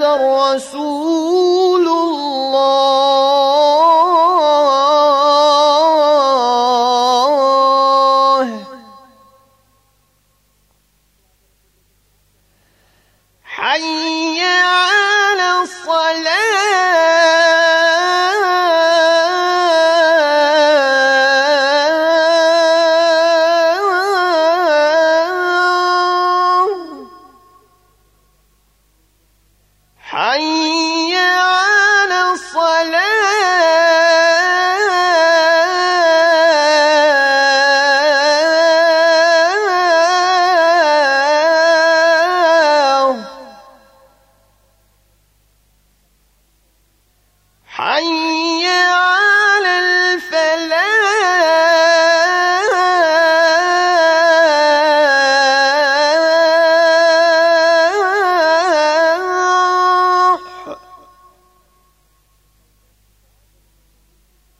رسول الله. حي على الفلاح.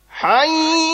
حي